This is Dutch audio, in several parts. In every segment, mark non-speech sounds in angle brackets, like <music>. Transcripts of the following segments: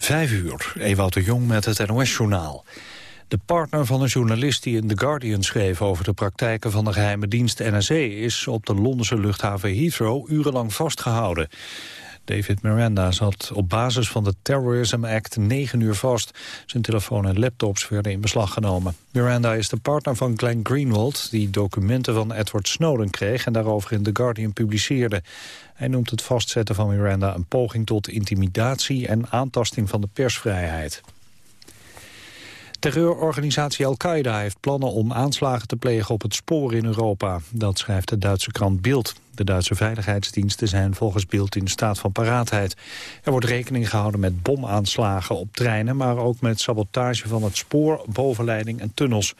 Vijf uur, Ewout de Jong met het NOS-journaal. De partner van een journalist die in The Guardian schreef... over de praktijken van de geheime dienst NSA... is op de Londense luchthaven Heathrow urenlang vastgehouden. David Miranda zat op basis van de Terrorism Act negen uur vast. Zijn telefoon en laptops werden in beslag genomen. Miranda is de partner van Glenn Greenwald... die documenten van Edward Snowden kreeg en daarover in The Guardian publiceerde. Hij noemt het vastzetten van Miranda een poging tot intimidatie... en aantasting van de persvrijheid. Terreurorganisatie Al-Qaeda heeft plannen om aanslagen te plegen op het spoor in Europa. Dat schrijft de Duitse krant Bild. De Duitse veiligheidsdiensten zijn volgens Bild in staat van paraatheid. Er wordt rekening gehouden met bomaanslagen op treinen... maar ook met sabotage van het spoor, bovenleiding en tunnels.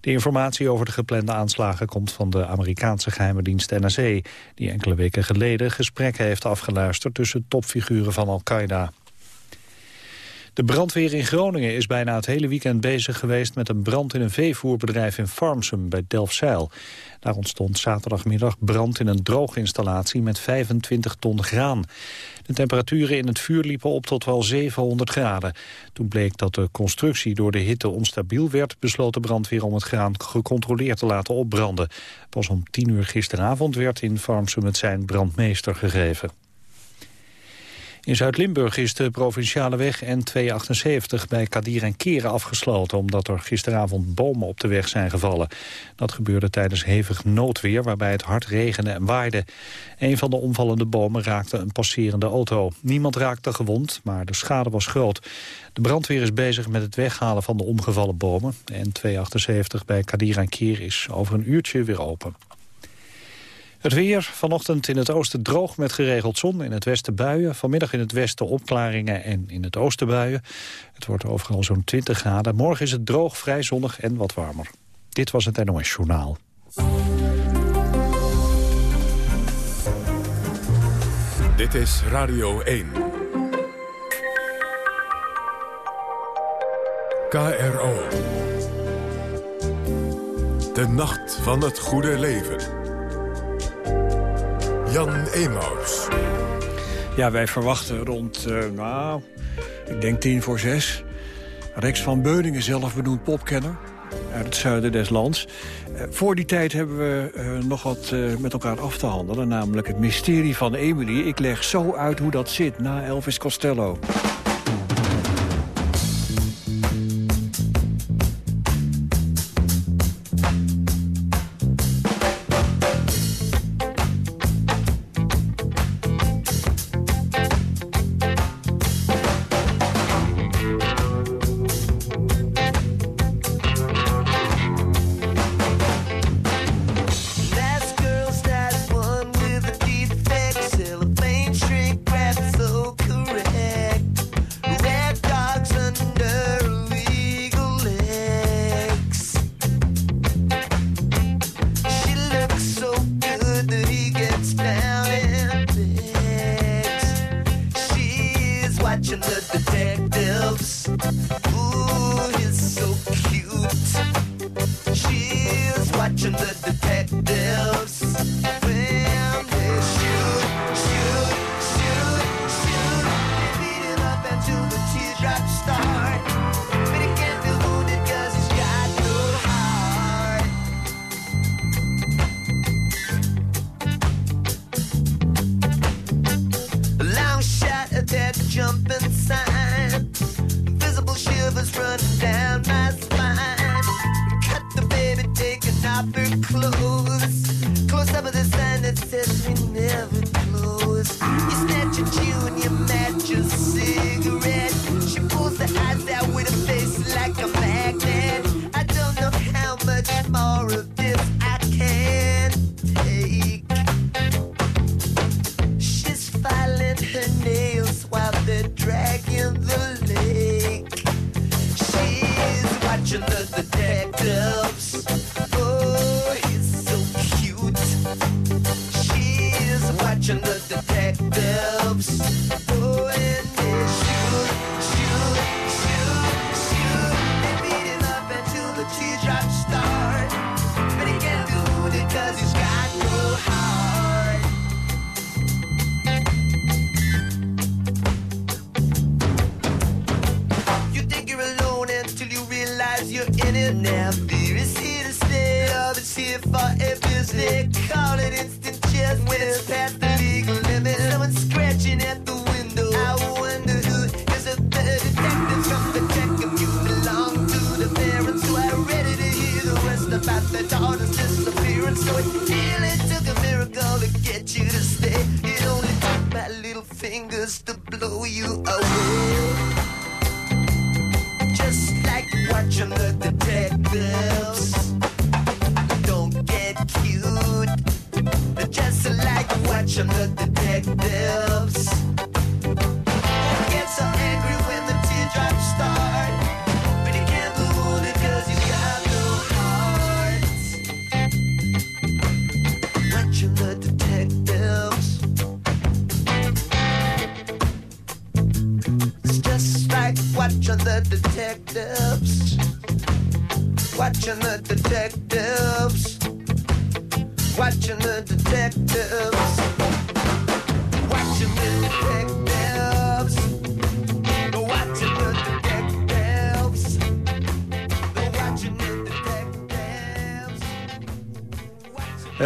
De informatie over de geplande aanslagen komt van de Amerikaanse geheime dienst NSA... die enkele weken geleden gesprekken heeft afgeluisterd tussen topfiguren van Al-Qaeda. De brandweer in Groningen is bijna het hele weekend bezig geweest met een brand in een veevoerbedrijf in Farmsum bij Delfzijl. Daar ontstond zaterdagmiddag brand in een drooginstallatie met 25 ton graan. De temperaturen in het vuur liepen op tot wel 700 graden. Toen bleek dat de constructie door de hitte onstabiel werd... besloot de brandweer om het graan gecontroleerd te laten opbranden. Pas om 10 uur gisteravond werd in Farmsum het zijn brandmeester gegeven. In Zuid-Limburg is de provinciale weg N278 bij Kadir en Keren afgesloten... omdat er gisteravond bomen op de weg zijn gevallen. Dat gebeurde tijdens hevig noodweer waarbij het hard regende en waaide. Een van de omvallende bomen raakte een passerende auto. Niemand raakte gewond, maar de schade was groot. De brandweer is bezig met het weghalen van de omgevallen bomen. De N278 bij Kadir en Keren is over een uurtje weer open. Het weer, vanochtend in het oosten droog met geregeld zon. In het westen buien, vanmiddag in het westen opklaringen en in het oosten buien. Het wordt overal zo'n 20 graden. Morgen is het droog, vrij zonnig en wat warmer. Dit was het NOS Journaal. Dit is Radio 1. KRO. De nacht van het goede leven. Jan Emaus. Ja, wij verwachten rond, uh, nou, ik denk tien voor zes... Rex van Beuningen, zelf benoemd popkenner uit het zuiden des lands. Uh, voor die tijd hebben we uh, nog wat met elkaar af te handelen. Namelijk het mysterie van Emily. Ik leg zo uit hoe dat zit na Elvis Costello. You snatch a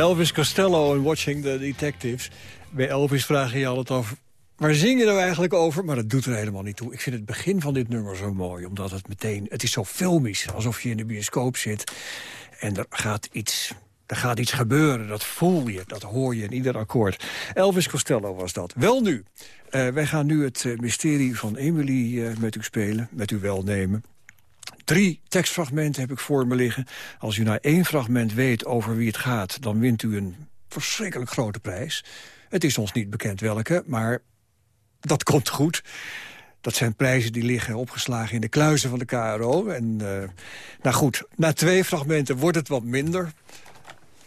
Elvis Costello en Watching the Detectives. Bij Elvis vraag je altijd over... Waar zing je nou eigenlijk over? Maar dat doet er helemaal niet toe. Ik vind het begin van dit nummer zo mooi. Omdat het meteen... Het is zo filmisch. Alsof je in de bioscoop zit. En er gaat iets... Er gaat iets gebeuren, dat voel je, dat hoor je in ieder akkoord. Elvis Costello was dat. Wel nu, eh, wij gaan nu het eh, mysterie van Emily eh, met u spelen, met u welnemen. Drie tekstfragmenten heb ik voor me liggen. Als u na één fragment weet over wie het gaat... dan wint u een verschrikkelijk grote prijs. Het is ons niet bekend welke, maar dat <laughs> komt goed. Dat zijn prijzen die liggen opgeslagen in de kluizen van de KRO. En uh, nou goed, na twee fragmenten wordt het wat minder.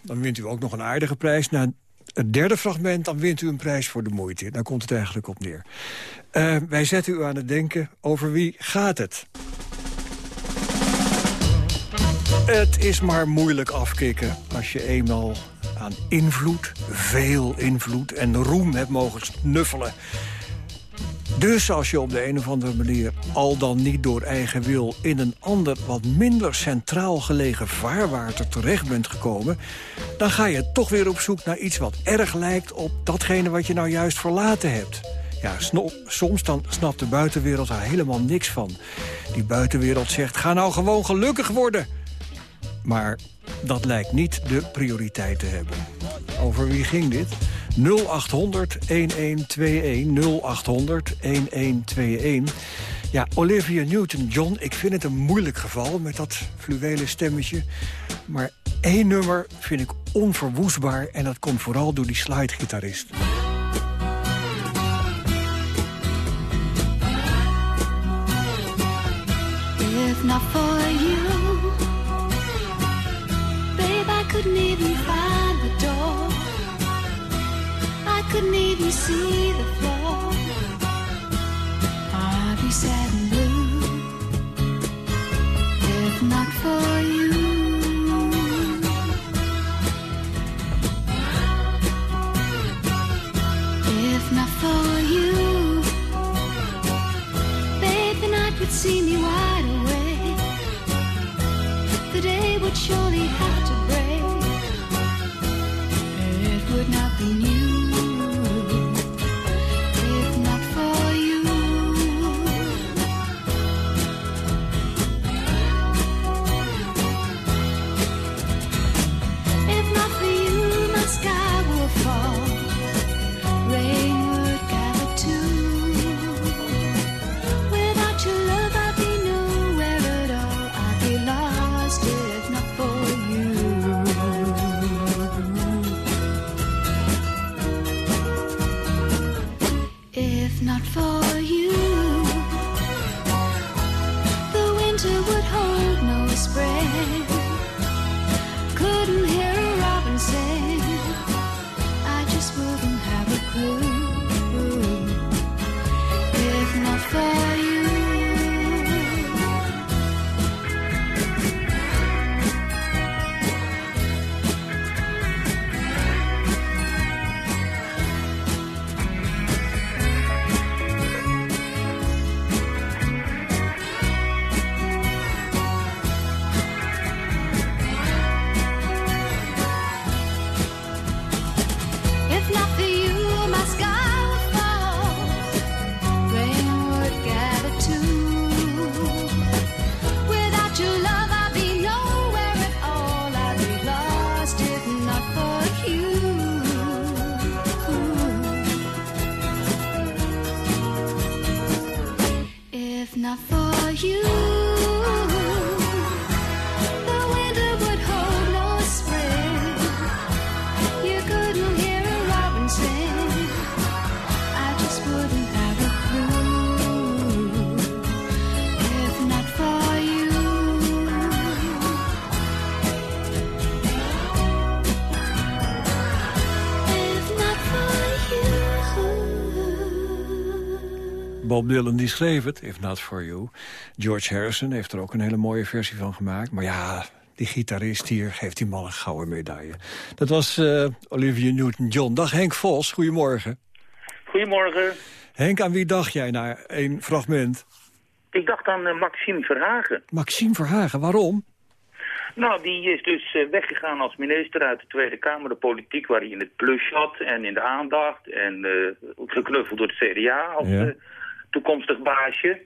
Dan wint u ook nog een aardige prijs. Na het derde fragment, dan wint u een prijs voor de moeite. Daar komt het eigenlijk op neer. Uh, wij zetten u aan het denken, over wie gaat het? Het is maar moeilijk afkicken als je eenmaal aan invloed, veel invloed en roem hebt mogen snuffelen. Dus als je op de een of andere manier al dan niet door eigen wil... in een ander, wat minder centraal gelegen vaarwater terecht bent gekomen... dan ga je toch weer op zoek naar iets wat erg lijkt op datgene wat je nou juist verlaten hebt. Ja, soms dan snapt de buitenwereld daar helemaal niks van. Die buitenwereld zegt, ga nou gewoon gelukkig worden. Maar dat lijkt niet de prioriteit te hebben. Over wie ging dit? 0800 1121 0800 1121. Ja, Olivia Newton-John, ik vind het een moeilijk geval met dat fluwelen stemmetje. Maar één nummer vind ik onverwoestbaar en dat komt vooral door die slidegitarist. If couldn't even find the door. I couldn't even see the floor. I'd be sad and blue if not for you. If not for you, babe, the night would see me wide awake. The day would surely have Bob Dylan die schreef het, If Not For You. George Harrison heeft er ook een hele mooie versie van gemaakt. Maar ja, die gitarist hier geeft die man een gouden medaille. Dat was eh, Olivia Newton-John. Dag Henk Vos, goedemorgen. Goedemorgen. Henk, aan wie dacht jij naar één fragment? Ik dacht aan eh, Maxime Verhagen. Maxime Verhagen, waarom? Nou, die is dus eh, weggegaan als minister uit de Tweede Kamer. De politiek waar hij in het plus zat en in de aandacht. En geknuffeld door het CDA als Ja. Toekomstig baasje.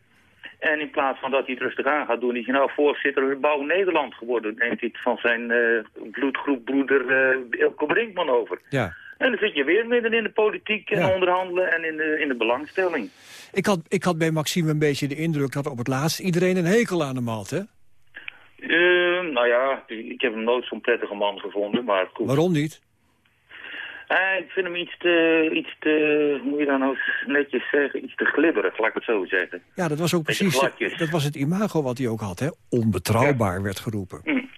En in plaats van dat hij het rustig aan gaat doen, is hij nou voorzitter van Bouw Nederland geworden. Neemt hij het van zijn eh bloedgroepbroeder eh Ilko Brinkman over. Ja. En dan zit je weer midden in de politiek en Ja. onderhandelen en in de, in de belangstelling. Ik had, ik had bij Maxime een beetje de indruk dat op het laatst iedereen een hekel aan hem had, hè? Eh, nou ja, ik heb hem nooit zo'n prettige man gevonden, maar goed. Waarom niet? Eh, ik vind hem iets te, iets te, hoe moet je dat nou netjes zeggen, iets te glibberig, laat ik het zo zeggen. Ja, dat was ook precies dat was het imago wat hij ook had, hè? Onbetrouwbaar werd geroepen. Mm,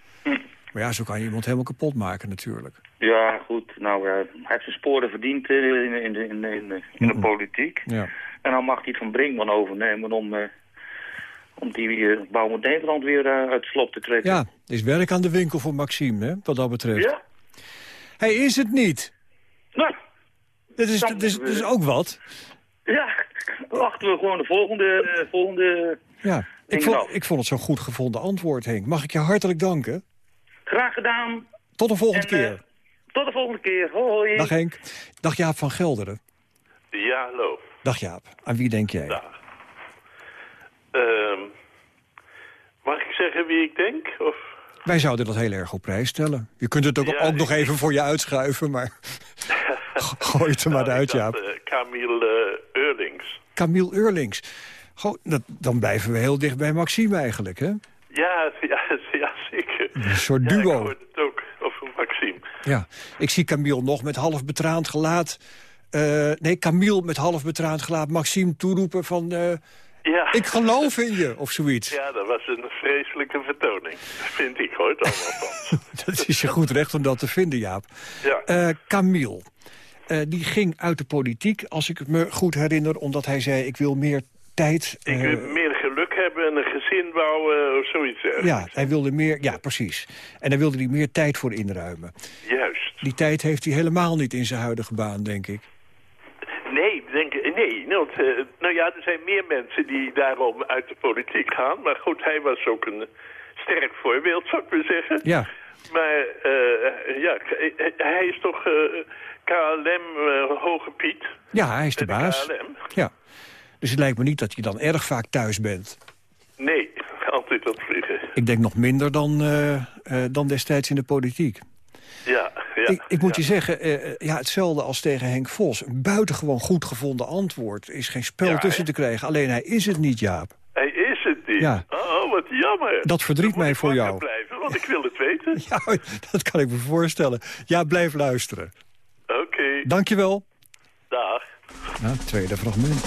Maar ja, zo kan je iemand helemaal kapot maken natuurlijk. Ja, goed, nou, eh, hij heeft zijn sporen verdiend eh, in, in, de- in, in, de- in de politiek. Ja. En dan mag hij het van Brinkman overnemen om, om die Bouw met Nederland weer uit het slop te trekken. Ja, is werk aan de winkel voor Maxime, hè, wat dat betreft. Ja? Hij is het niet. Nou, Dat is, dat is, dat is ook wat. ja, <laughs> wachten we gewoon de volgende, eh, volgende... Ja. Ik vond, ik vond het zo'n goed gevonden antwoord, Henk. Mag ik je hartelijk danken? Graag gedaan. Tot de volgende En, eh, keer. tot de volgende keer. Hoi. Dag Henk. Dag Jaap van Gelderen. Ja, hallo. Dag Jaap. Aan wie denk jij? Dag. Ehm, mag ik zeggen wie ik denk? Of... Wij zouden dat heel erg op prijs stellen. Je kunt het ook, Ja, ook nog even voor je uitschuiven, maar <laughs> gooi het er maar <laughs> Nou, uit, Jaap. eh, Camille eh, Eurlings. Camille Eurlings. Goh, dat, dan blijven we heel dicht bij Maxime eigenlijk, hè? Ja, <laughs> ja, ja zeker. Een soort Ja, ik duo. hoorde het ook over Maxime. Ja, ik zie Camille nog met half betraand gelaat... eh, nee, Camille met half betraand gelaat Maxime toeroepen van... Ja. ik geloof in je, of zoiets. Ja, dat was een vreselijke vertoning. Vind ik hoor, dan althans. Dat is je goed recht om dat te vinden, Jaap. Ja. Camille, eh, die ging uit de politiek, als ik het me goed herinner... omdat hij zei, ik wil meer tijd... ik eh, wil meer geluk hebben en een gezin bouwen of zoiets. ergens. ja, hij wilde meer, ja, precies. En daar wilde hij meer tijd voor inruimen. Juist. Die tijd heeft hij helemaal niet in zijn huidige baan, denk ik. Nee, denk, nee want, eh, nou ja, er zijn meer mensen die daarom uit de politiek gaan. Maar goed, hij was ook een sterk voorbeeld, zou ik maar zeggen. Ja, Maar eh, ja, k- eh, hij is toch eh, KLM eh, Hoge Piet. ja hij is de baas. KLM. Ja. Dus het lijkt me niet dat je dan erg vaak thuis bent. Nee, <laughs> altijd het vliegen. Ik denk nog minder dan, eh, eh, dan destijds in de politiek. Ja, ja. ik, ik moet ja. je zeggen, eh, eh, ja, hetzelfde als tegen Henk Vos. Een buitengewoon goed gevonden antwoord. Er is geen spel Ja, tussen te krijgen. Alleen hij is het niet, Jaap. Hij is het niet. Ja. Oh, wat jammer. Dat verdriet mij voor jou. blijven, want ik wil het weten. <laughs> Ja, dat kan ik me voorstellen. Ja, blijf luisteren. Oké, Dankjewel. dag. Nou, tweede fragment.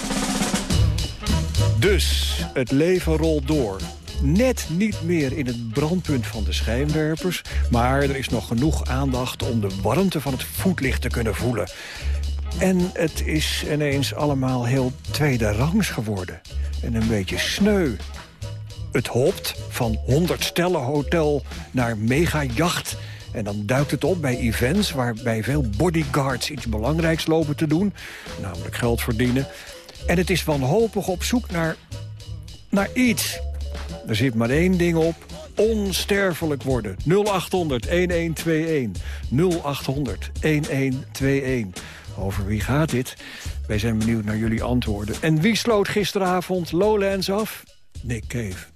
Dus, het leven rolt door. Net niet meer in het brandpunt van de schijnwerpers... maar er is nog genoeg aandacht om de warmte van het voetlicht te kunnen voelen. En het is ineens allemaal heel tweede rangs geworden. En een beetje sneu. Het hopt van 100 stellen hotel naar mega jacht. En dan duikt het op bij events waarbij veel bodyguards iets belangrijks lopen te doen. Namelijk geld verdienen. En het is wanhopig op zoek naar, naar iets. Er zit maar één ding op. Onsterfelijk worden. 0800 1121. 0800 1121. Over wie gaat dit? Wij zijn benieuwd naar jullie antwoorden. En wie sloot gisteravond Lowlands af? Nick Cave.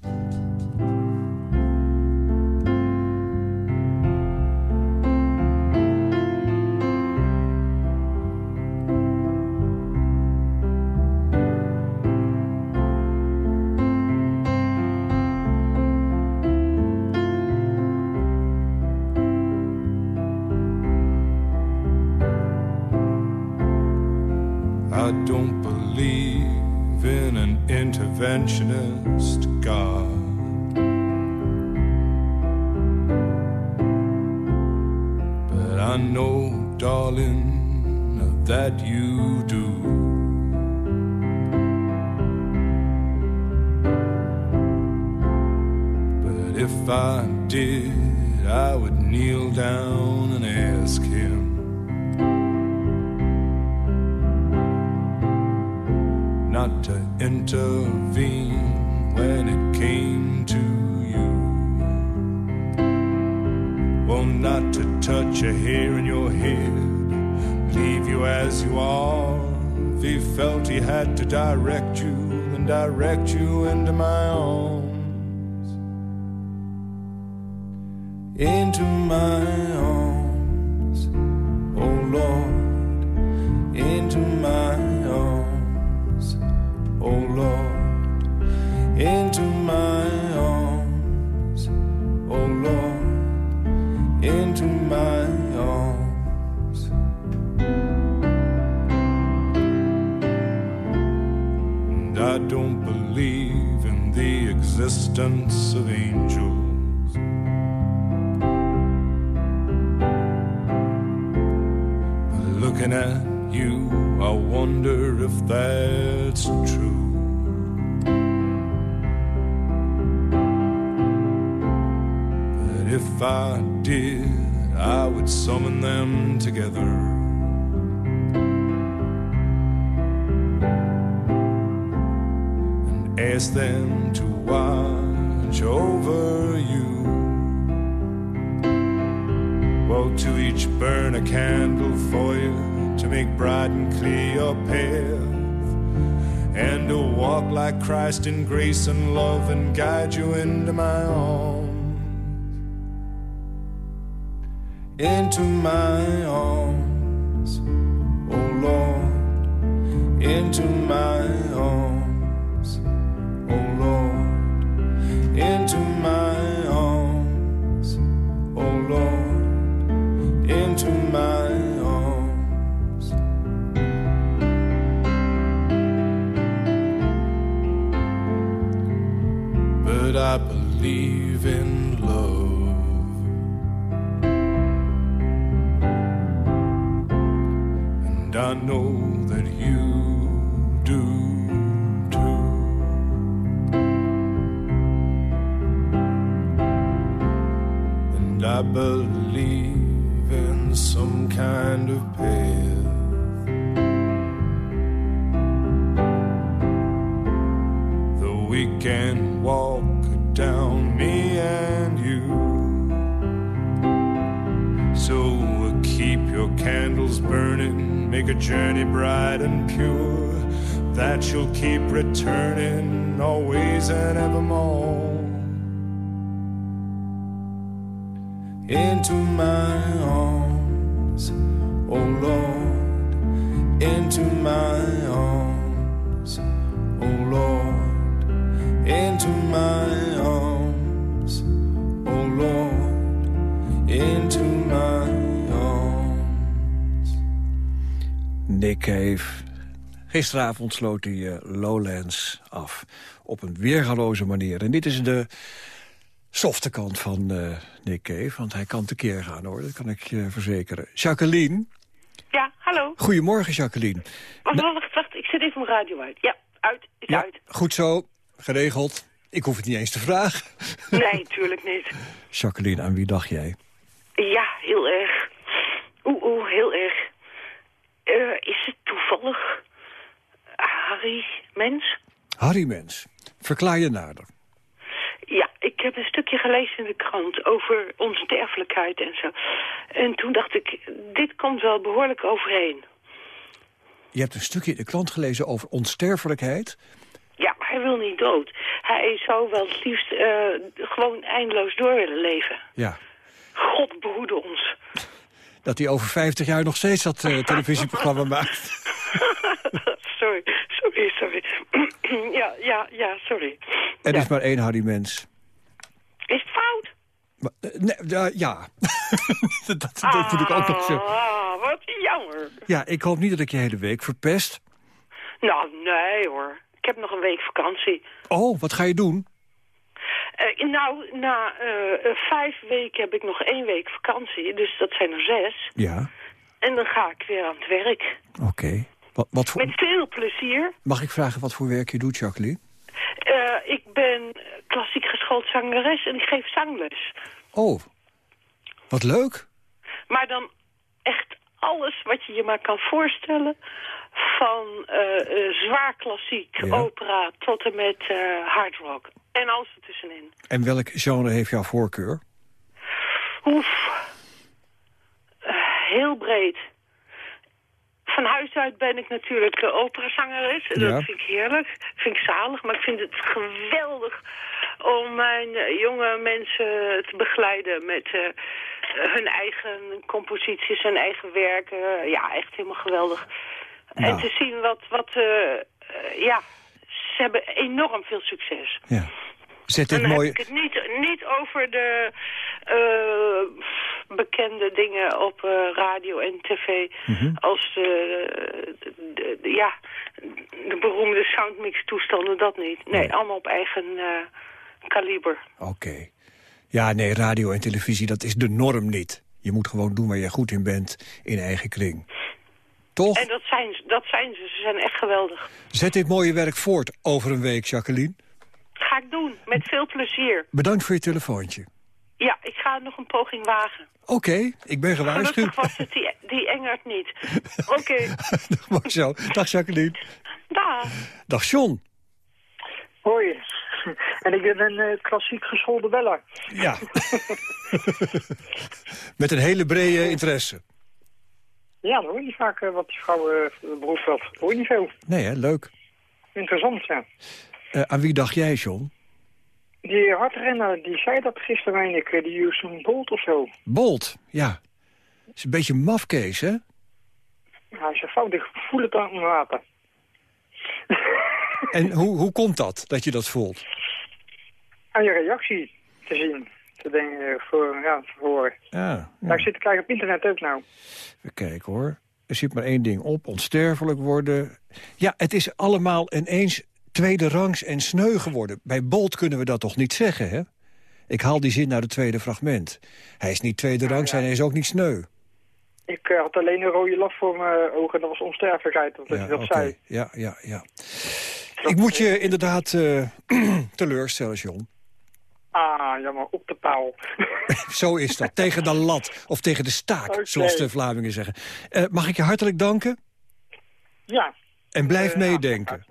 I don't believe in an interventionist. Existence of angels. Looking at you, I wonder if that's true. But if I did, I would summon them together. and ask them to Christ in grace and love and guide you into my arms. Into my arms, oh Lord, into my we can walk down, me and you. So keep your candles burning, make a journey bright and pure. That you'll keep returning always and evermore. Into my arms, oh Lord, into my arms, into my arms, oh Lord, into my arms. Nick Cave. Gisteravond sloot hij eh, Lowlands af. Op een weergaloze manier. En dit is de softe kant van eh, Nick Cave. Want hij kan tekeer gaan hoor, dat kan ik je verzekeren. Jacqueline. Ja, hallo. Goedemorgen Jacqueline. Wacht, wacht, wacht, ik zet even mijn radio uit. Ja, uit, is Ja, uit. goed zo. Geregeld. Ik hoef het niet eens te vragen. Nee, tuurlijk niet. <laughs> Jacqueline, aan wie dacht jij? Ja, heel erg. Oeh, oeh, heel erg. Eh, is het toevallig Harry Mens? Harry Mens. Verklaar je nader. Ja, ik heb een stukje gelezen in de krant over onsterfelijkheid en zo. En toen dacht ik, dit komt wel behoorlijk overheen. Je hebt een stukje in de krant gelezen over onsterfelijkheid. Ja, hij wil niet dood. Hij zou wel het liefst eh, gewoon eindeloos door willen leven. Ja. God behoede ons. Dat hij over 50 jaar nog steeds dat eh, televisieprogramma <laughs> maakt. sorry, sorry, sorry. <clears throat> ja, ja, ja, sorry. Er Ja. is maar één Harry Mens. Is het fout? Maar, eh, nee, ja, ja. <laughs> dat, dat moet ik ook nog zeggen. Ah, wat jammer. Ja, ik hoop niet dat ik je hele week verpest. Nou, nee hoor. Ik heb nog een week vakantie. Oh, wat ga je doen? Eh, nou, na eh, eh, vijf weken heb ik nog één week vakantie. Dus dat zijn er zes. Ja, En dan ga ik weer aan het werk. oké. Wat, wat voor... Met veel plezier. Mag ik vragen wat voor werk je doet, Jacqueline? Ik ben klassiek geschoold zangeres en ik geef zangles. Oh, wat leuk. Maar dan echt alles wat je je maar kan voorstellen. Van eh, eh, zwaar klassiek, Ja. opera, tot en met eh hard rock. En alles ertussenin. En welk genre heeft jouw voorkeur? Oef. Heel breed. Van huis uit ben ik natuurlijk uh, operazangeres. En Ja. Dat vind ik heerlijk. vind ik zalig. Maar ik vind het geweldig om mijn eh, jonge mensen te begeleiden met eh, hun eigen composities en eigen werken. Ja, echt helemaal geweldig. En Nou. te zien wat, wat eh, ja, ze hebben enorm veel succes. Ja. Zet dit Dan heb mooi... ik het niet, niet over de eh, bekende dingen op eh, radio en tv... Mhm. als de, de- de- ja, de beroemde soundmix toestanden, dat niet. Nee, Nee. allemaal op eigen eh, kaliber. Oké. Ja, nee, radio en televisie, dat is de norm niet. Je moet gewoon doen waar je goed in bent, in eigen kring. Toch? En dat zijn, ze- dat zijn ze. Ze zijn echt geweldig. Zet dit mooie werk voort over een week, Jacqueline. Ga ik doen, met veel plezier. Bedankt voor je telefoontje. Ja, ik ga nog een poging wagen. Oké, ik ben gewaarschuwd. Gelukkig was het die, die Engert niet. <laughs> Oké, zo. Dag Jacqueline. daar. Dag John. Hoi. En ik ben een eh, klassiek geschoolde beller. Ja. <laughs> Met een hele brede interesse. Ja, dat hoor je niet vaak eh, wat die vrouw eh beroep had. Dat hoor je niet veel. Nee, hè? Leuk. Interessant, ja. Eh, aan wie dacht jij, John? Die hardrenner, die zei dat gisteren, meen ik. eh, Die Usain Bolt of zo. Bolt, ja. Is een beetje een mafkees, hè? Hij zei fout, ik voel het aan mijn water. <laughs> En hoe, hoe komt dat, dat je dat voelt? Aan je reactie te zien. Te denken, eh, voor, ja, te horen. Ja, Ja, ik zit te kijken op internet ook nou. even kijken hoor. Er zit maar één ding op, onsterfelijk worden. Ja, het is allemaal ineens tweede rangs en sneu geworden. Bij Bolt kunnen we dat toch niet zeggen, hè? Ik haal die zin naar het tweede fragment. Hij is niet tweede rangs en hij is ook niet sneu. Ik eh, had alleen een rode lap voor mijn ogen en dat was onsterfelijkheid. Dat Ja, je dat zei. ja, ja, ja. Ik moet je inderdaad eh, <clears throat> teleurstellen, John. Ah, jammer, op de paal. <laughs> Zo is dat. tegen de lat. Of tegen de staak, zoals de Vlamingen zeggen. Eh, mag ik je hartelijk danken? ja. En blijf meedenken.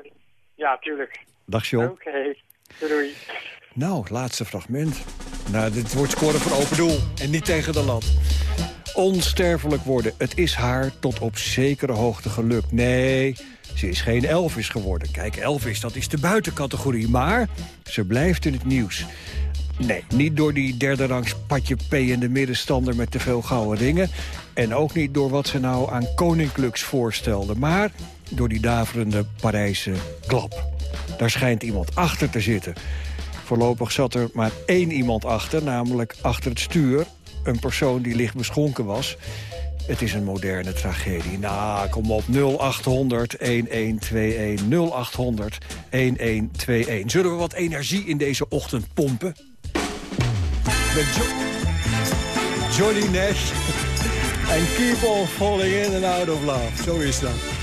Ja, tuurlijk. Dag, John. Oké, doei. Nou, laatste fragment. Nou, dit wordt scoren voor open doel. En niet tegen de lat. Onsterfelijk worden. Het is haar tot op zekere hoogte gelukt. Nee, ze is geen Elvis geworden. Kijk, Elvis, dat is de buitencategorie. Maar ze blijft in het nieuws. Nee, niet door die derde rangs patje P in de middenstander met te veel gouden ringen. En ook niet door wat ze nou aan koninklijks voorstelde. Maar door die daverende Parijse klap. Daar schijnt iemand achter te zitten. Voorlopig zat er maar één iemand achter, namelijk achter het stuur. Een persoon die licht beschonken was. Het is een moderne tragedie. Nou, kom op. 0800 1121 0800 1121. Zullen we wat energie in deze ochtend pompen? Johnny Nash. En keep on falling in and out of love. Zo is dat.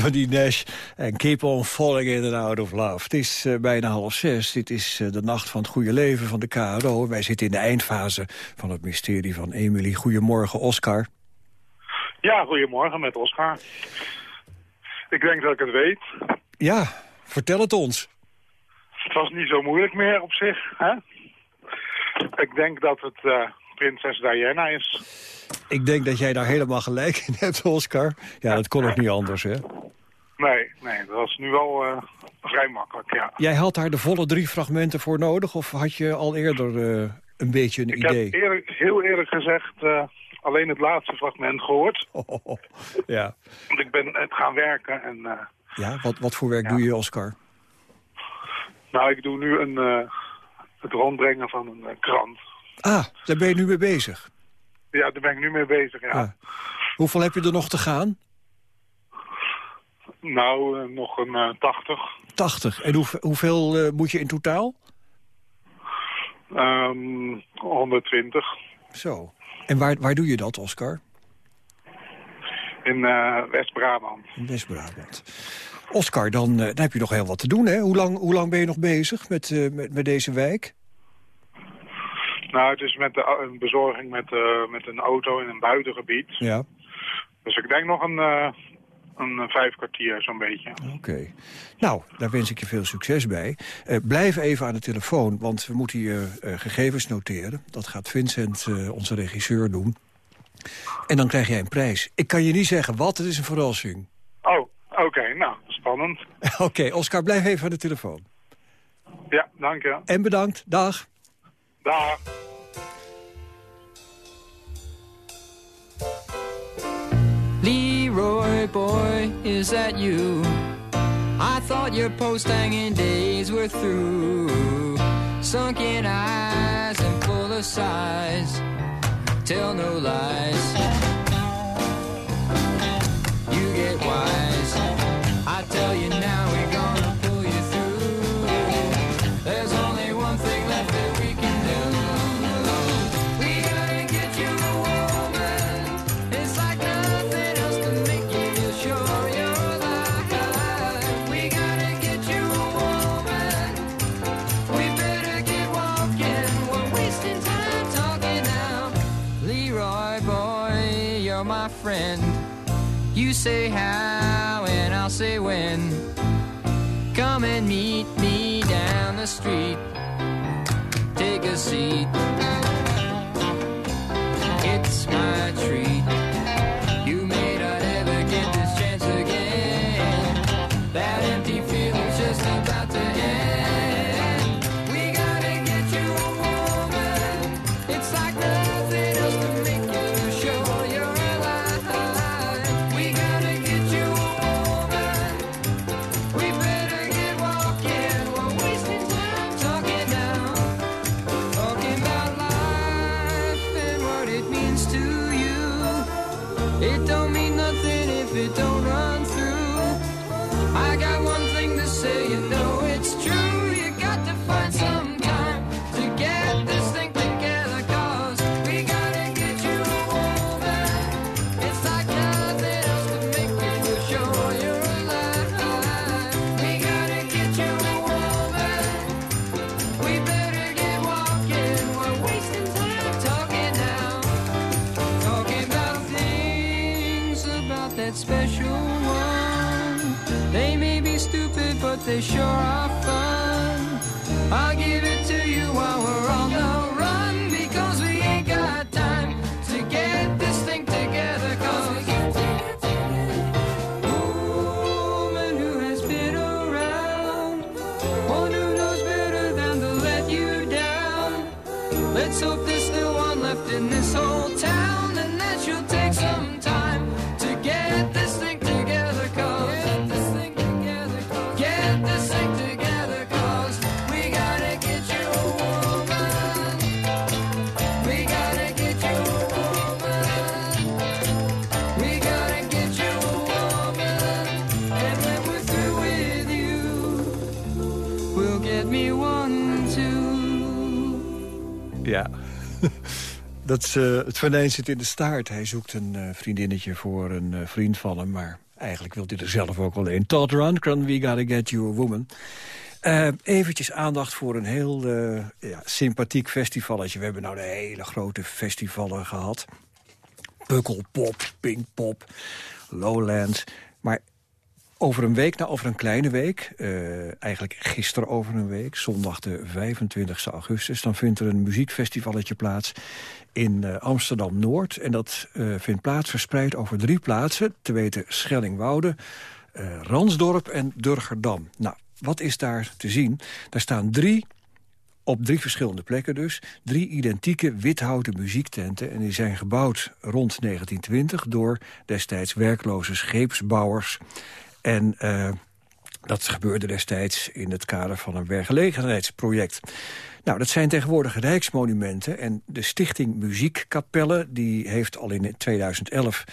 Johnny Nash en Keep on Falling in and Out of Love. Het is eh, bijna half zes. Dit is eh, de nacht van het goede leven van de KRO. Wij zitten in de eindfase van het mysterie van Emily. Goedemorgen, Oscar. Ja, goedemorgen met Oscar. Ik denk dat ik het weet. Ja, vertel het ons. Het was niet zo moeilijk meer op zich. Hè? Ik denk dat het eh, prinses Diana is. Ik denk dat jij daar helemaal gelijk in hebt, Oscar. Ja, dat kon ook niet anders, hè? Nee, nee, dat was nu wel eh, vrij makkelijk, ja. Jij had daar de volle drie fragmenten voor nodig... of had je al eerder eh, een beetje een Ik idee? heb eerlijk, heel eerlijk gezegd eh, alleen het laatste fragment gehoord. <laughs> ja. Want ik ben het gaan werken en... ja, wat, wat voor werk doe je, Oscar? nou, ik doe nu een, het rondbrengen van een krant. Ah, daar ben je nu mee bezig. Ja, daar ben ik nu mee bezig, ja. Ja. Hoeveel heb je er nog te gaan? Nou, eh, nog een eh, 80. 80. En hoeveel, hoeveel eh, moet je in totaal? Ehm 120 Zo. En waar, waar doe je dat, Oscar? in eh, West-Brabant. In West-Brabant. Oscar, dan, dan heb je nog heel wat te doen, hè? Hoe lang, hoe lang ben je nog bezig met, met, met deze wijk? Nou, het is met de, een bezorging met, eh, met een auto in een buitengebied. Ja. Dus ik denk nog een, eh, een eh, vijf kwartier zo'n beetje. Oké. Nou, daar wens ik je veel succes bij. Blijf even aan de telefoon, want we moeten eh, gegevens noteren. Dat gaat Vincent, onze regisseur, doen. En dan krijg jij een prijs. Ik kan je niet zeggen wat, het is een verrassing. Oh, oké. nou, spannend. <laughs> Oké, Oscar, blijf even aan de telefoon. Ja, dank je. En bedankt. Dag. Dag. Leroy boy, is that you? I thought your post hanging days were through. Sunken eyes and full of sighs. Tell no lies. You get wise. My friend. You say how and I'll say when. Come and meet me down the street. Take a seat. It's my treat. They sure are fun. I'll give it to you while we're on the run because we ain't got time to get this thing together. Cause woman who has been around, one who knows better than to let you down. Let's hope there's still one left in this whole town Dat eh, het venijn zit in de staart. Hij zoekt een eh, vriendinnetje voor een eh, vriend van hem, maar Eigenlijk wil hij er zelf ook alleen. Todd Rundgren, We Gotta Get You a Woman. Eh eventjes aandacht voor een heel ja, sympathiek festivalletje. We hebben nou de hele grote festivalen gehad. Pukkelpop, Pinkpop, Lowlands. Maar over een week, nou over een kleine week... eigenlijk gisteren over een week, zondag de 25 augustus... dan vindt er een muziekfestivalletje plaats in eh, Amsterdam-Noord. En dat eh, vindt plaats verspreid over drie plaatsen. Te weten Schellingwoude, eh, Ransdorp en Durgerdam. Nou, wat is daar te zien? Daar staan drie op drie verschillende plekken dus. Drie identieke withouten muziektenten. En die zijn gebouwd rond 1920 door destijds werkloze scheepsbouwers. En dat gebeurde destijds in het kader van een werkgelegenheidsproject. Nou, dat zijn tegenwoordig rijksmonumenten. En de stichting Muziekkapellen... die heeft al in 2011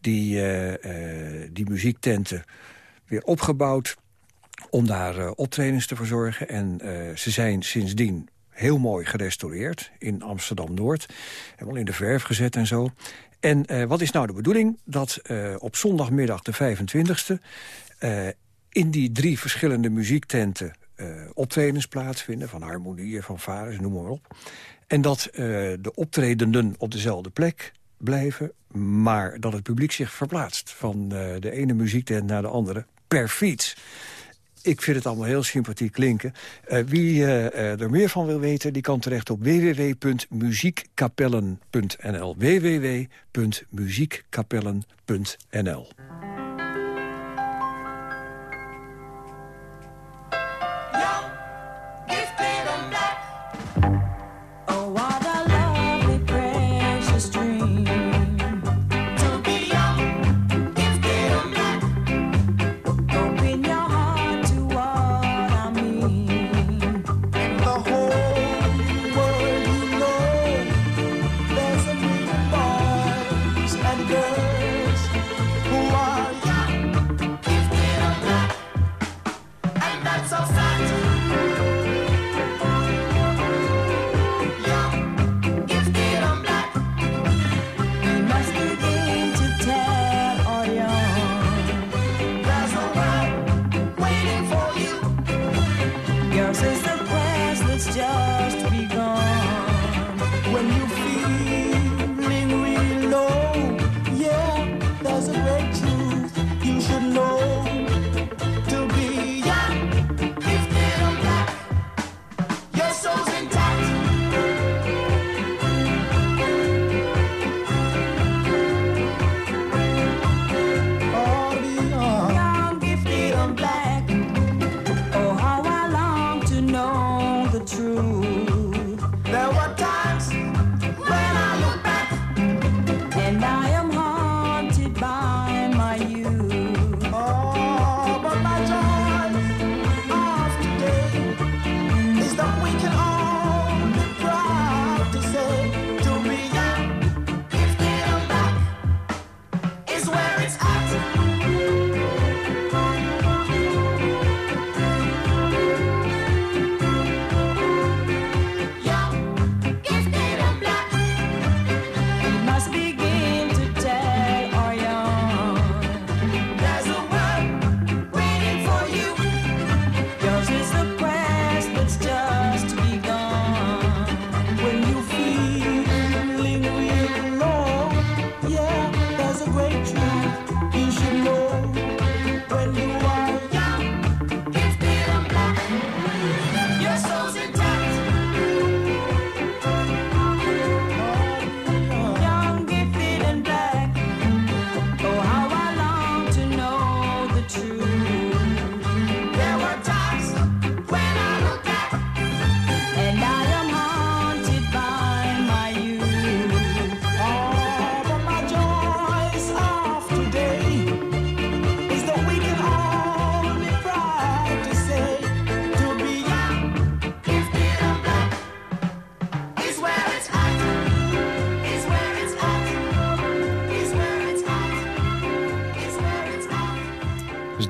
die, eh, eh, die muziektenten weer opgebouwd om daar eh, optredens te verzorgen. En ze zijn sindsdien heel mooi gerestaureerd in Amsterdam-Noord. Helemaal in de verf gezet en zo. En wat is nou de bedoeling? Dat op zondagmiddag de 25e... eh, in die drie verschillende muziektenten optredens plaatsvinden... van harmonieën, van vares, noem maar op. En dat eh, de optredenden op dezelfde plek blijven... maar dat het publiek zich verplaatst van eh, de ene muziektent naar de andere per fiets. Ik vind het allemaal heel sympathiek klinken. Eh, wie eh, eh, er meer van wil weten, die kan terecht op www.muziekkapellen.nl. www.muziekkapellen.nl.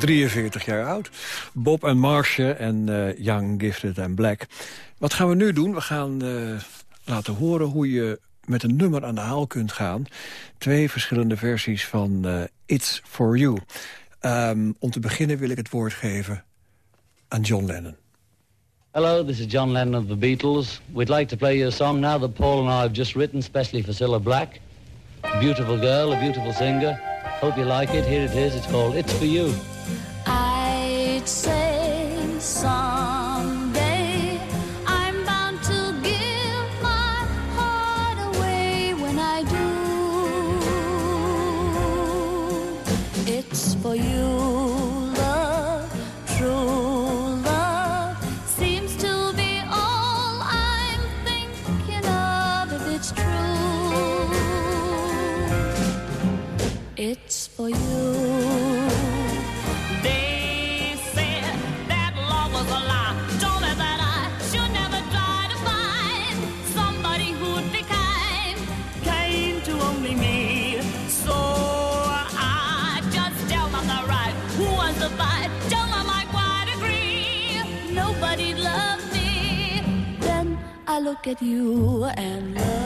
43 jaar oud. Bob en Marcia en eh, Young, Gifted and Black. Wat gaan we nu doen? We gaan eh, laten horen hoe je met een nummer aan de haal kunt gaan. Twee verschillende versies van eh, It's For You. Ehm, om te beginnen wil ik het woord geven aan John Lennon. Hello, this is John Lennon of the Beatles. We'd like to play you a song now that Paul and I have just written, especially for Cilla Black. A beautiful girl, a beautiful singer. Hope you like it. Here it is. It's called It's For You. Say someday look at you and love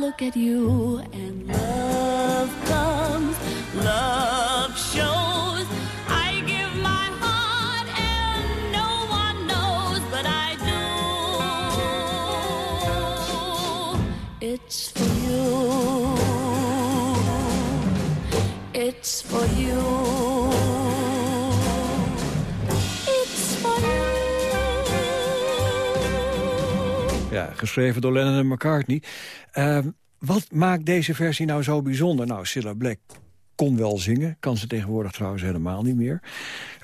look at you and love comes. Love shows. I give my heart, and no one knows that I do. It's for you. It's for you. Ja, geschreven door Lennon en McCartney. Ehm, wat maakt deze versie nou zo bijzonder? Nou, Cilla Black kon wel zingen. Kan ze tegenwoordig trouwens helemaal niet meer.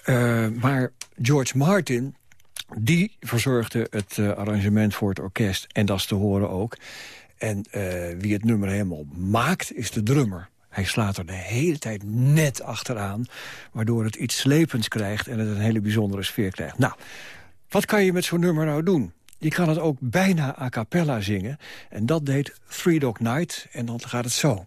Eh, maar George Martin, die verzorgde het eh, arrangement voor het orkest. En dat is te horen ook. En eh, wie het nummer helemaal maakt, is de drummer. Hij slaat er de hele tijd net achteraan. Waardoor het iets slepends krijgt en het een hele bijzondere sfeer krijgt. Nou, wat kan je met zo'n nummer nou doen? Je kan het ook bijna a cappella zingen. En dat deed Three Dog Night. En dan gaat het zo.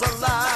Was a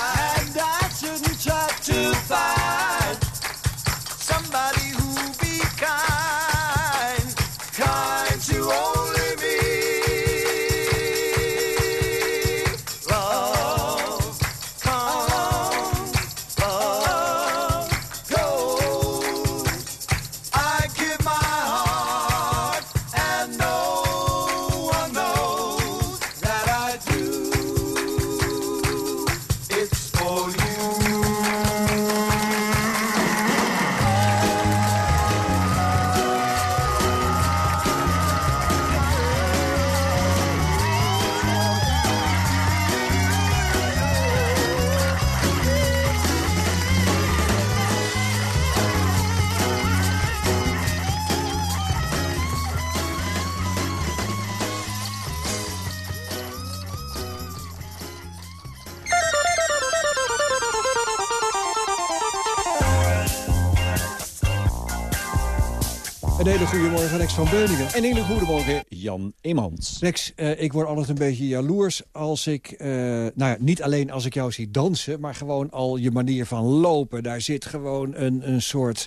Beuningen. Een hele goede morgen, Jan Eemans. Rex, eh, ik word altijd een beetje jaloers als ik... eh, nou ja, niet alleen als ik jou zie dansen... maar gewoon al je manier van lopen. Daar zit gewoon een, een soort...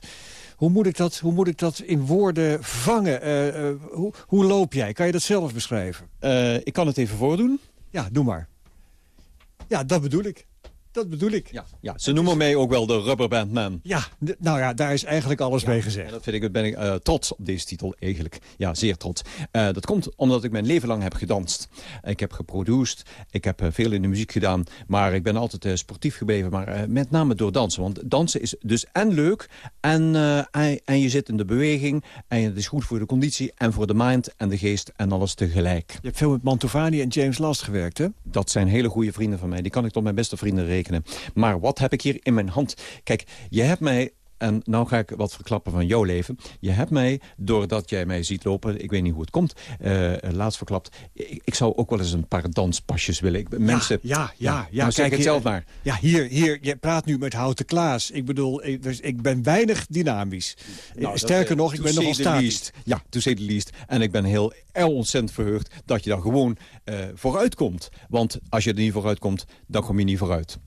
Hoe moet, ik dat, hoe moet ik dat in woorden vangen? Eh, eh, hoe, hoe loop jij? Kan je dat zelf beschrijven? Eh, ik kan het even voordoen. Ja, doe maar. Ja, dat bedoel ik. Dat bedoel ik. Ja, ja, ze noemen mij ook wel de Rubberband Man. Ja, nou ja, daar is eigenlijk alles mee gezegd. En dat vind ik, ben ik eh, trots op deze titel eigenlijk. Ja, zeer trots. Eh, dat komt omdat ik mijn leven lang heb gedanst. Ik heb geproduceerd, ik heb eh, veel in de muziek gedaan. Maar ik ben altijd sportief gebleven, maar met name door dansen. Want dansen is dus en leuk en, en, en je zit in de beweging. En het is goed voor de conditie en voor de mind en de geest en alles tegelijk. Je hebt veel met Mantovani en James Last gewerkt, hè? Dat zijn hele goede vrienden van mij. Die kan ik tot mijn beste vrienden rekenen. Maar wat heb ik hier in mijn hand? Kijk, je hebt mij... En nou ga ik wat verklappen van jouw leven. Je hebt mij, doordat jij mij ziet lopen... ik weet niet hoe het komt, eh, laatst verklapt... Ik, ik zou ook wel eens een paar danspasjes willen. Ik, mensen, ja, ja, ja. nou ik het zelf maar. Ja, hier, hier, je praat nu met Houten Klaas. Ik bedoel, ik, dus ik ben weinig dynamisch. Nou, Sterker dat, eh, nog, ik ben nogal statisch. Ja, to say the least. En ik ben heel ontzettend verheugd dat je daar gewoon eh vooruit komt. Want als je er niet vooruit komt, dan kom je niet vooruit.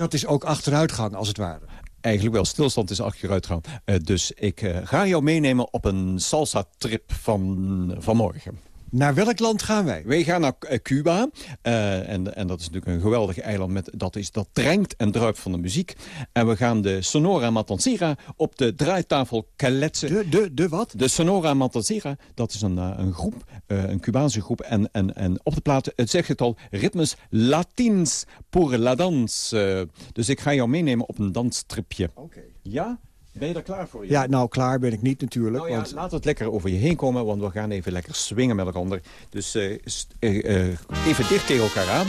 Dat is ook achteruitgang, als het ware. Eigenlijk wel, stilstand is achteruitgang. Eh dus ik eh, ga jou meenemen op een salsa-trip van, van morgen. Naar welk land gaan wij? Wij gaan naar eh, Cuba. Eh, en, en dat is natuurlijk een geweldig eiland. Met, dat, is, dat drenkt en druipt van de muziek. En we gaan de Sonora Matancera op de draaitafel kletsen. De, de, de wat? De Sonora Matancera, dat is een, eh, een groep, een Cubaanse groep. En, en, en op de platen, het zegt het al, ritmes Latins pour la dans. Eh, dus ik ga jou meenemen op een danstripje. Oké. Ja? Ben je er klaar voor? Ja, nou, klaar ben ik niet natuurlijk. Nou ja, want laat het lekker over je heen komen, want we gaan even lekker swingen met elkaar. Dus eh, eh, eh, even dicht tegen elkaar aan.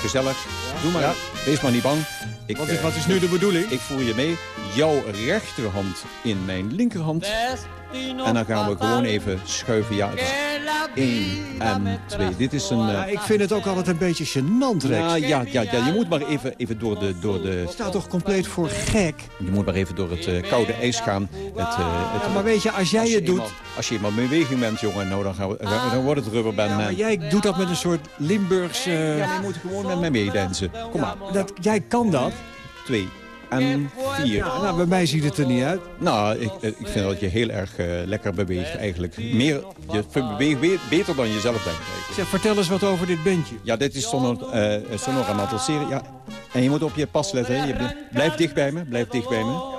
Gezellig. Doe maar. Wees maar niet bang. Ik, Wat is- wat is nu de bedoeling? Ik voer je mee. Jouw rechterhand in mijn linkerhand. En dan gaan we gewoon even schuiven. Ja, het is één en twee. Dit is een... Ja, ik vind het ook altijd een beetje gênant, Rex. ja, ja, ja, ja, je moet maar even, even door de... Door de Ik sta toch compleet voor gek? je moet maar even door het eh, koude ijs gaan. Het, eh, het, Ja, maar weet je, als jij als je het doet... eenmaal- als je eenmaal in beweging bent, jongen, nou, dan, gaan we, dan, wordt het rubberband Ja, maar jij doet dat met een soort Limburgse... Ja, maar je moet gewoon met mij meedansen. Kom maar. dat, jij kan dat. Twee en vier. Ja, nou, bij mij ziet het er niet uit. Nou, ik, ik vind dat je heel erg eh, lekker beweegt eigenlijk. Meer, je beweegt be- beter dan je zelf denkt. Zeg, vertel eens wat over dit bandje. Ja, dit is Sonor, eh Sonora Matancera. Ja. En je moet op je pas letten. Hè. Je bl- blijf dicht bij me, blijf dicht bij me.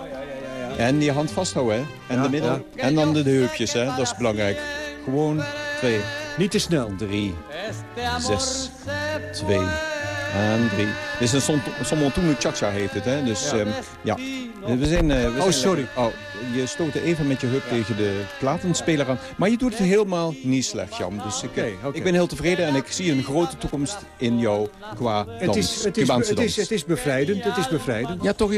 En je hand vasthouden, hè. En de middel. En dan de, de heupjes, hè. Dat is belangrijk. Gewoon twee, Niet te snel. drie, zes, twee en drie. Dit is een Somontunu Cha-Cha heet het, hè. Dus ja, ja. We zijn, eh, we Oh, zijn- sorry. Oh, je stoot even met je heup tegen de platenspeler aan. Maar je doet het helemaal niet slecht, Jan. Dus ik, eh, ben heel tevreden en ik zie een grote toekomst in jou qua dans, Het is, het, is, Cubaanse het, is, dans. het is bevrijdend, het is bevrijdend. Ja, toch.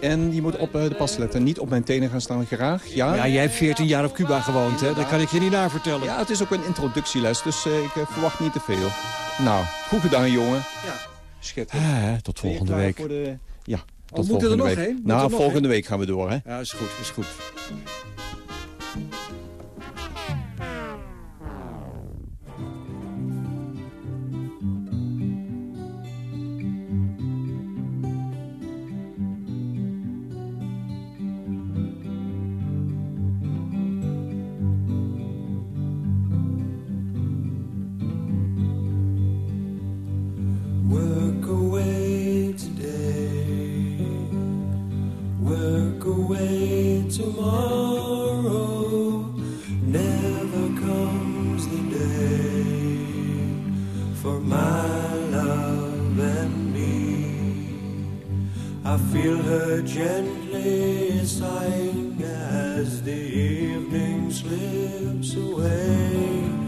En je moet op eh, de pas letten. Niet op mijn tenen gaan staan, graag. Ja, Ja, jij hebt 14 jaar op Cuba gewoond, hè? Dat kan ik je niet navertellen. Ja, het is ook een introductieles, dus eh, ik eh, verwacht niet te veel. Nou, goed gedaan, jongen. Ja. Schitterend. Ah, tot volgende week. Ja, tot moeten er volgende nog week. heen? Moet Nou, nog volgende week gaan we door, hè. Ja, is goed, is goed. Tomorrow. Never comes the day for my love and me. I feel her gently sighing as the evening slips away.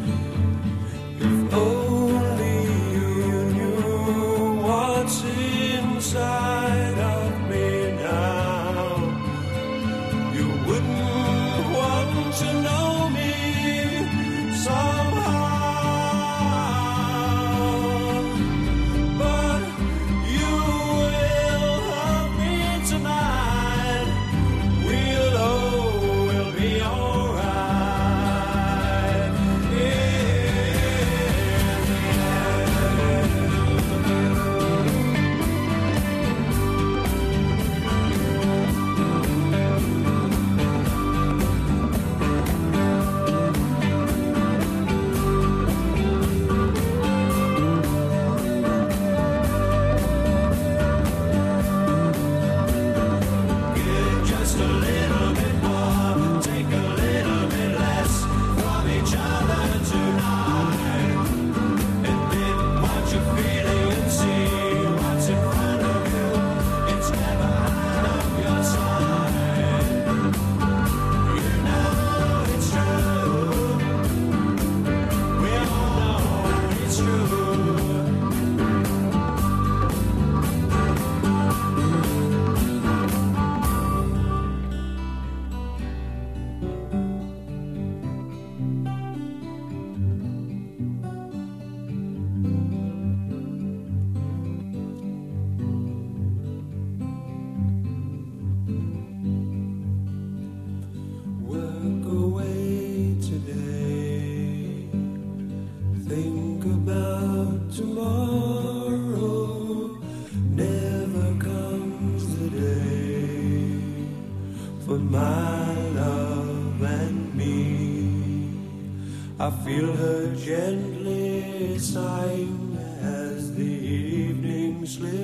I feel her gently sighing as the evening slips.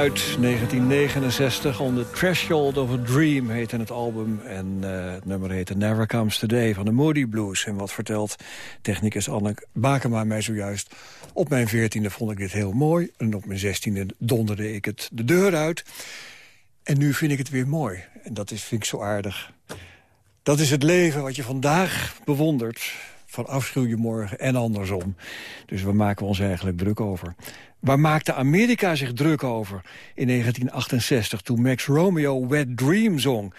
uit 1969. On the Threshold of a Dream heette het album. En uh, het nummer heette Never Comes Today van de Moody Blues. En wat vertelt technicus Anne Bakema mij zojuist. Op mijn 14e vond ik dit heel mooi. En op mijn 16e donderde ik het de deur uit. En nu vind ik het weer mooi. En dat is, vind ik zo aardig. Dat is het leven wat je vandaag bewondert van afschuw je morgen en andersom. Dus we maken ons eigenlijk druk over. Waar maakte Amerika zich druk over in 1968 toen Max Romeo Wet Dream zong?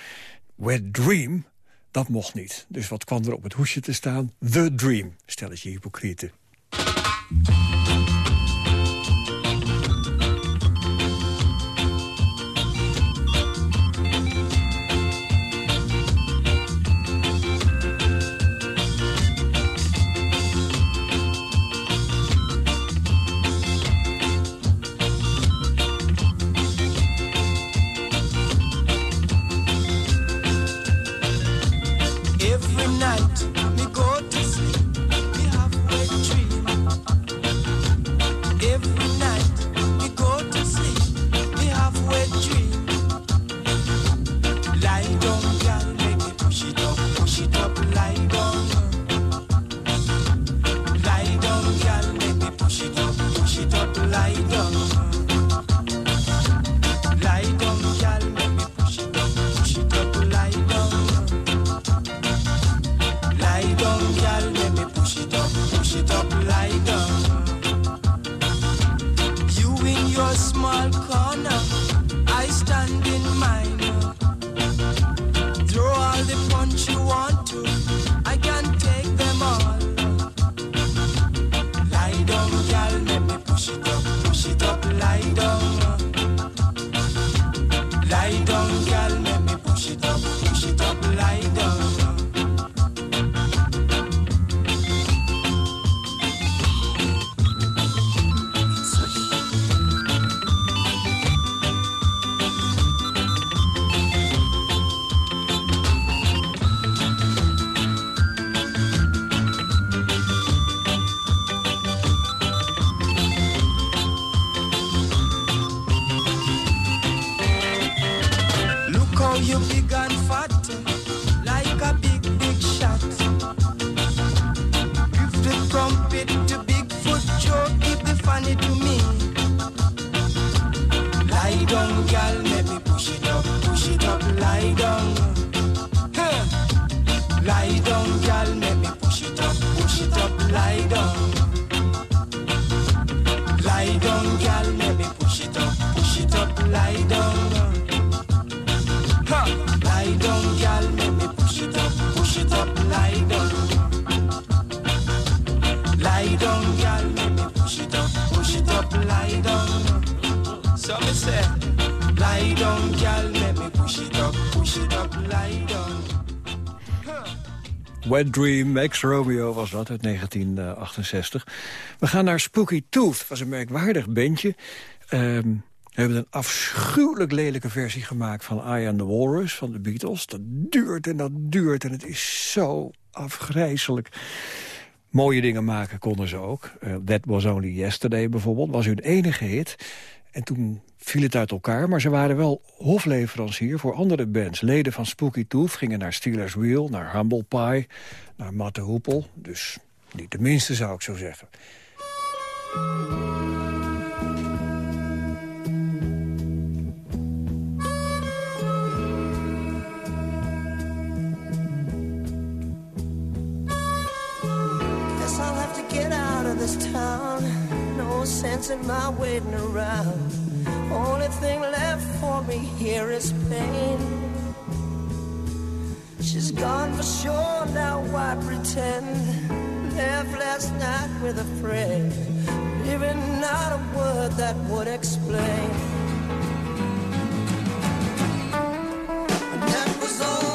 Wet Dream? Dat mocht niet. Dus wat kwam er op het hoesje te staan? The Dream, stelletje hypocrieten. Dream, Max Romeo was dat, uit 1968. We gaan naar Spooky Tooth. Was een merkwaardig bandje. Ehm, we hebben een afschuwelijk lelijke versie gemaakt van I Am The Walrus van de Beatles. Dat duurt en dat duurt en het is zo afgrijzelijk. Mooie dingen maken konden ze ook. Eh, That Was Only Yesterday bijvoorbeeld was hun enige hit. En toen viel het uit elkaar, maar ze waren wel hofleverancier voor andere bands. Leden van Spooky Tooth gingen naar Steelers Wheel, naar Humble Pie, naar Matte Hoepel. Dus niet de minste zou ik zo zeggen. This town. No sense in my waiting around. Only thing left for me here is pain. She's gone for sure, now why pretend? Left last night with a friend, leaving not a word that would explain. And that was only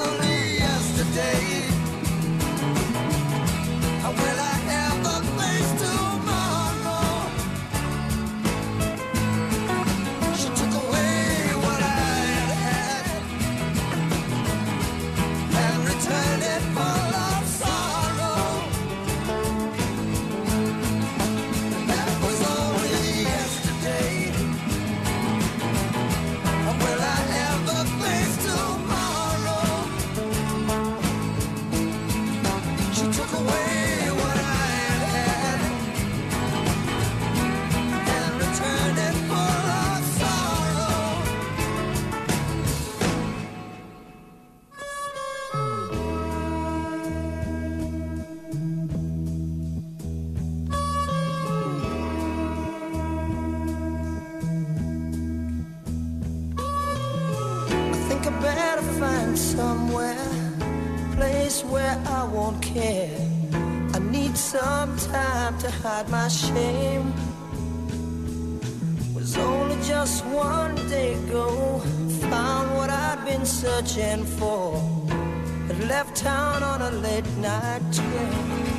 won't care. I need some time to hide my shame. Was only just one day ago, found what I'd been searching for. Had left town on a late night train.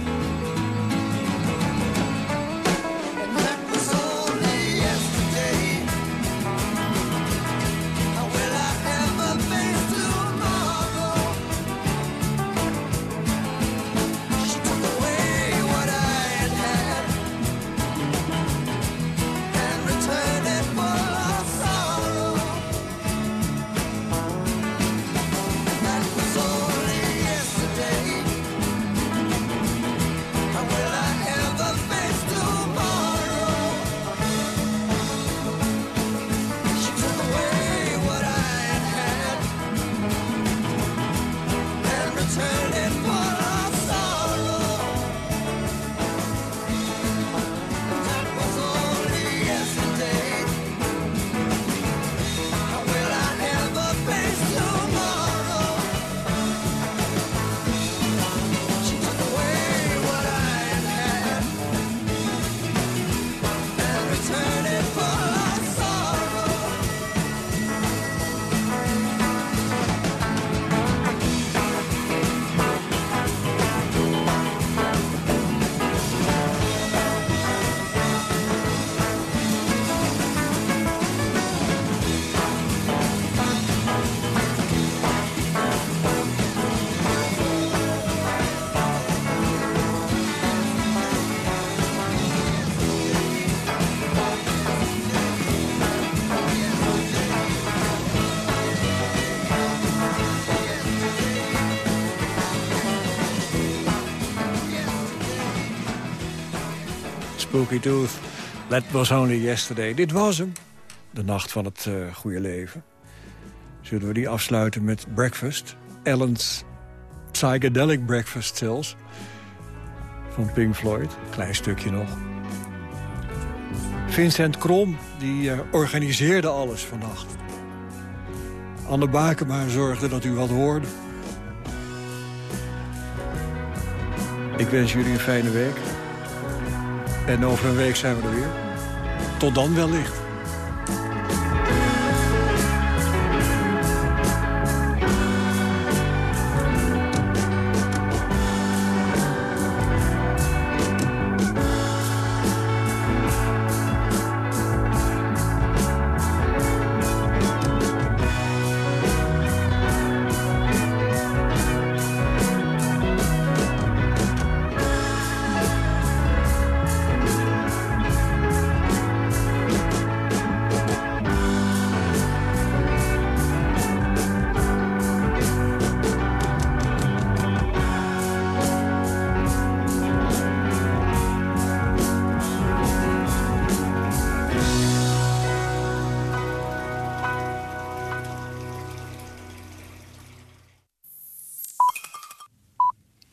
Spooky That Was Only Yesterday. Dit was hem, de nacht van het eh, goede leven. Zullen we die afsluiten met Breakfast? Ellen's Psychedelic Breakfast zelfs. Van Pink Floyd, klein stukje nog. Vincent Krom, die eh, organiseerde alles vannacht. Anne Bakema zorgde dat u wat hoorde. Ik wens jullie een fijne week. En over een week zijn we er weer. Tot dan wellicht.